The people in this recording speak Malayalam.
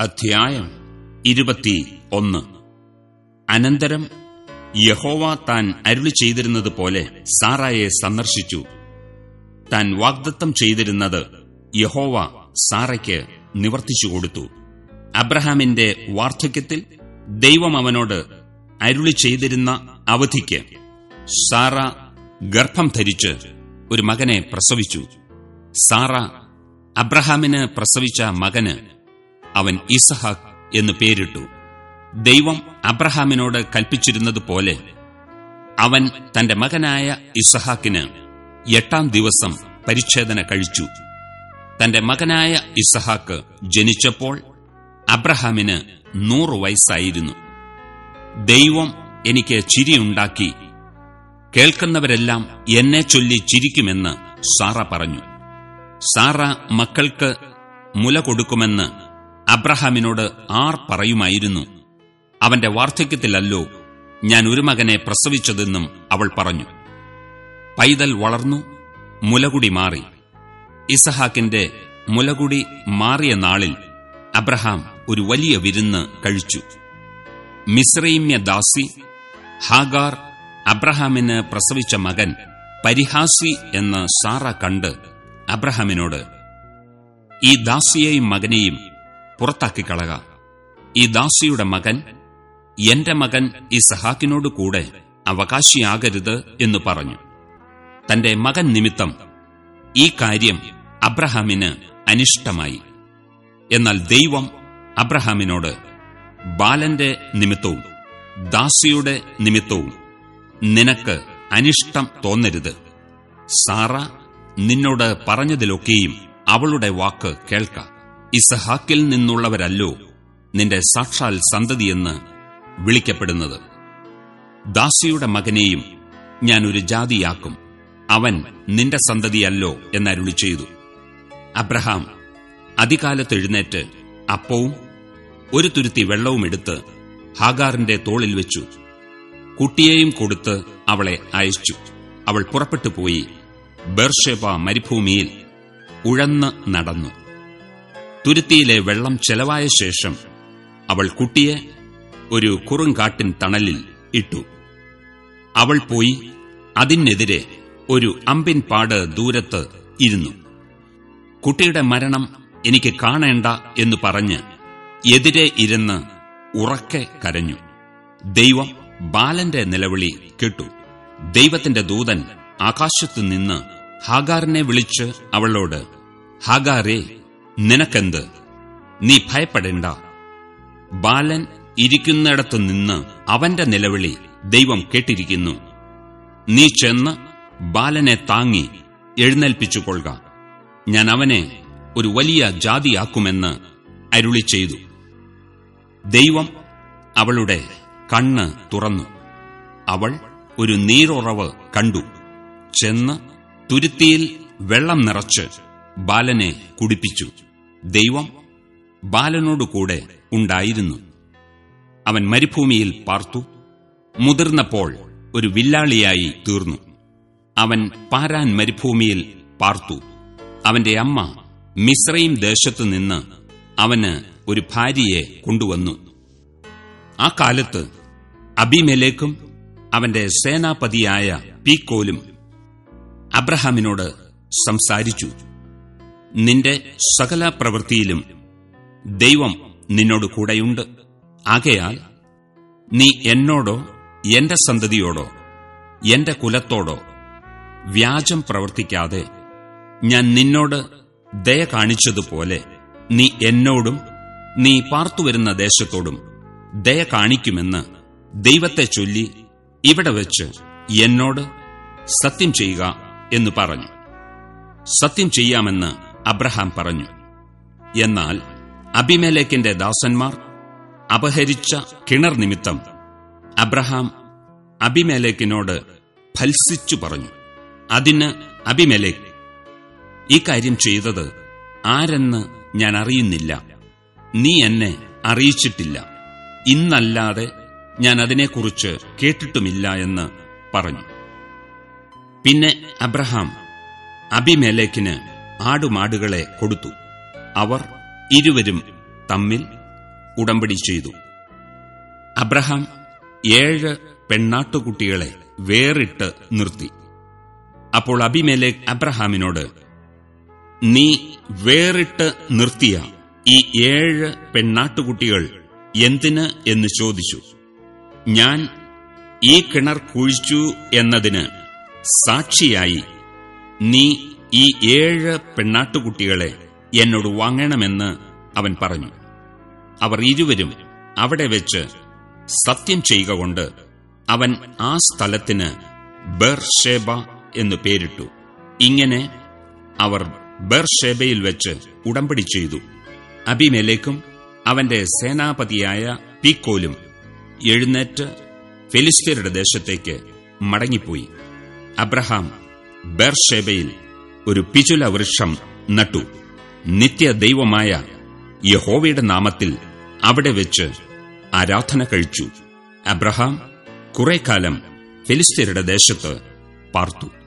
അധ്യായം ഇരുപത്തി ഒന്ന് അനന്തരം യഹോവ താൻ അരുളി ചെയ്തിരുന്നത് പോലെ സാറായെ സന്ദർശിച്ചു. താൻ വാഗ്ദത്തം ചെയ്തിരുന്നത് യഹോവ സാറയ്ക്ക് നിവർത്തിച്ചു കൊടുത്തു. അബ്രഹാമിന്റെ വാർദ്ധക്യത്തിൽ ദൈവം അവനോട് അരുളി ചെയ്തിരുന്ന അവധിക്ക് സാറ ഗർഭം ധരിച്ച് ഒരു മകനെ പ്രസവിച്ചു. സാറ അബ്രഹാമിന് പ്രസവിച്ച മകന് അവൻ ഇസഹാക്ക് എന്ന് പേരിട്ടു. ദൈവം അബ്രഹാമിനോട് കൽപ്പിച്ചിരുന്നതുപോലെ അവൻ തന്റെ മകനായ ഇസഹാക്കിന് എട്ടാം ദിവസം പരിച്ഛേദന കഴിച്ചു. തന്റെ മകനായ ഇസഹാക്ക് ജനിച്ചപ്പോൾ അബ്രഹാമിന് നൂറു വയസ്സായിരുന്നു. ദൈവം എനിക്ക് ചിരിയുണ്ടാക്കി കേൾക്കുന്നവരെല്ലാം എന്നെ ചൊല്ലി ചിരിക്കുമെന്ന് സാറ പറഞ്ഞു. സാറ മക്കൾക്ക് മുല കൊടുക്കുമെന്ന് അബ്രഹാമിനോട് ആർ പറയുമായിരുന്നു അവന്റെ വാർദ്ധക്യത്തിലല്ലോ ഞാൻ ഒരു മകനെ പ്രസവിച്ചതെന്നും അവൾ പറഞ്ഞു. പൈതൽ വളർന്നു മുലകുടി മാറി. ഇസഹാക്കിന്റെ മുലകുടി മാറിയ നാളിൽ അബ്രഹാം ഒരു വലിയ വിരുന്ന് കഴിച്ചു. മിശ്രൈമ്യ ദാസി ഹാഗാർ അബ്രഹാമിന് പ്രസവിച്ച മകൻ പരിഹാസി എന്ന് സാറ കണ്ട് അബ്രഹാമിനോട് ഈ ദാസിയെയും മകനെയും പുറത്താക്കിക്കളക ഈ ദാസിയുടെ മകൻ എന്റെ മകൻ ഈ സഹാക്കിനോട് കൂടെ അവകാശിയാകരുത് എന്ന് പറഞ്ഞു. തന്റെ മകൻ നിമിത്തം ഈ കാര്യം അബ്രഹാമിന് അനിഷ്ടമായി. എന്നാൽ ദൈവം അബ്രഹാമിനോട് ബാലന്റെ നിമിത്തവും ദാസിയുടെ നിമിത്തവും നിനക്ക് അനിഷ്ടം തോന്നരുത്. സാറ നിന്നോട് പറഞ്ഞതിലൊക്കെയും അവളുടെ വാക്ക് കേൾക്ക. ഇസഹാക്കിൽ നിന്നുള്ളവരല്ലോ നിന്റെ സാക്ഷാൽ സന്തതിയെന്ന് വിളിക്കപ്പെടുന്നത്. ദാസിയുടെ മകനെയും ഞാൻ ഒരു ജാതിയാക്കും. അവൻ നിന്റെ സന്തതിയല്ലോ എന്നരുളി ചെയ്തു. അബ്രഹാം അതികാലത്ത് എഴുന്നേറ്റ് അപ്പവും ഒരു തുരുത്തി വെള്ളവും എടുത്ത് ഹാഗാറിന്റെ തോളിൽ വെച്ചു. കുട്ടിയെയും കൊടുത്ത് അവളെ അയച്ചു. അവൾ പുറപ്പെട്ടു പോയി. ബേർഷേബ മരുഭൂമിയിൽ ഉഴന്ന് നടന്നു. തുരുത്തിയിലെ വെള്ളം ചെലവായ ശേഷം അവൾ കുട്ടിയെ ഒരു കുറുങ്കാട്ടിൻ തണലിൽ ഇട്ടു. അവൾ പോയി അതിനെതിരെ ഒരു അമ്പിൻ പാട് ദൂരത്ത് ഇരുന്നു. കുട്ടിയുടെ മരണം എനിക്ക് കാണേണ്ട എന്ന് പറഞ്ഞ് എതിരെ ഇരുന്ന് ഉറക്കെ കരഞ്ഞു. ദൈവം ബാലന്റെ നിലവിളി കേട്ടു. ദൈവത്തിന്റെ ദൂതൻ ആകാശത്തുനിന്ന് ഹാഗാറിനെ വിളിച്ച് അവളോട് ഹാഗാറേ നിനക്കെന്ത്? നീ ഭയപ്പെടേണ്ട. ബാലൻ ഇരിക്കുന്നിടത്തു നിന്ന് അവന്റെ നിലവിളി ദൈവം കേട്ടിരിക്കുന്നു. നീ ചെന്ന് ബാലനെ താങ്ങി എഴുന്നേൽപ്പിച്ചുകൊള്ളുക. ഞാൻ അവനെ ഒരു വലിയ ജാതിയാക്കുമെന്ന് അരുളി ചെയ്തു. ദൈവം അവളുടെ കണ്ണ് തുറന്നു. അവൾ ഒരു നീരുറവ് കണ്ടു. ചെന്ന് തുരുത്തിയിൽ വെള്ളം നിറച്ച് ബാലനെ കുടിപ്പിച്ചു. ദൈവം ബാലനോടുകൂടെ ഉണ്ടായിരുന്നു. അവൻ മരുഭൂമിയിൽ പാർത്തു. മുതിർന്നപ്പോൾ ഒരു വില്ലാളിയായി തീർന്നു. അവൻ പാരാൻ മരുഭൂമിയിൽ പാർത്തു. അവന്റെ അമ്മ മിശ്രയും ദേശത്തു നിന്ന് അവന് ഒരു ഭാര്യയെ കൊണ്ടുവന്നു. ആ കാലത്ത് അബിമെലേക്കും അവന്റെ സേനാപതിയായ പീക്കോലും അബ്രഹാമിനോട് സംസാരിച്ചു. നിന്റെ സകല പ്രവൃത്തിയിലും ദൈവം നിന്നോട് കൂടെയുണ്ട്. ആകയാൽ നീ എന്നോടോ എന്റെ സന്തതിയോടോ എന്റെ കുലത്തോടോ വ്യാജം പ്രവർത്തിക്കാതെ ഞാൻ നിന്നോട് ദയ കാണിച്ചതുപോലെ നീ എന്നോടും നീ പാർത്തുവരുന്ന ദേശത്തോടും ദയ കാണിക്കുമെന്ന് ദൈവത്തെ ചൊല്ലി ഇവിടെ വെച്ച് എന്നോട് സത്യം ചെയ്യുക എന്ന് പറഞ്ഞു. സത്യം ചെയ്യാമെന്ന് അബ്രഹാം പറഞ്ഞു എന്നാൽ അബിമേലേക്കിന്റെ ദാസന്മാർ അപഹരിച്ച കിണർ നിമിത്തം അബ്രഹാം അബിമേലേക്കിനോട് ഫൽസിച്ചു പറഞ്ഞു അതിന് അബിമേലേക്ക് ഈ കാര്യം ചെയ്തത് ആരെന്ന് ഞാൻ അറിയുന്നില്ല. നീ എന്നെ അറിയിച്ചിട്ടില്ല. ഇന്നല്ലാതെ ഞാൻ അതിനെക്കുറിച്ച് കേട്ടിട്ടുമില്ല എന്ന് പറഞ്ഞു. പിന്നെ അബ്രഹാം അബിമേലേക്കിന് ആടുമാടുകളെ കൊടുത്തു. അവർ ഇരുവരും തമ്മിൽ ഉടമ്പടി ചെയ്തു. അബ്രഹാം ഏഴ് പെണ്ണാട്ടുകുട്ടികളെ വേറിട്ട് നിർത്തി. അപ്പോൾ അഭിമേലെ അബ്രഹാമിനോട് നീ വേറിട്ട് നിർത്തിയ ഈ ഏഴ് പെണ്ണാട്ടുകുട്ടികൾ എന്തിന് എന്ന് ചോദിച്ചു. ഞാൻ ഈ കിണർ കുഴിച്ചു എന്നതിന് സാക്ഷിയായി നീ ഈ ഏഴ് പെണ്ണാട്ടുകുട്ടികളെ എന്നോട് വാങ്ങണമെന്ന് അവൻ പറഞ്ഞു. അവർ ഇരുവരും അവിടെ വെച്ച് സത്യം ചെയ്യുക കൊണ്ട് അവൻ ആ സ്ഥലത്തിന് ബർഷേബ എന്നു പേരിട്ടു. ഇങ്ങനെ അവർ ബർഷേബയിൽ വെച്ച് ഉടമ്പടി ചെയ്തു. അബിമേലേക്കും അവന്റെ സേനാപതിയായ പീക്കോലും എഴുന്നേറ്റ് ഫെലിസ്തീനയുടെ ദേശത്തേക്ക് മടങ്ങിപ്പോയി. അബ്രഹാം ബർഷേബയിൽ ഒരു പിചുല വൃക്ഷം നട്ടു. നിത്യ ദൈവമായ യഹോവയുടെ നാമത്തിൽ അവിടെ വെച്ച് ആരാധന കഴിച്ചു. അബ്രഹാം കുറെ കാലം ഫിലിസ്തീനയുടെ ദേശത്ത് പാർത്തു.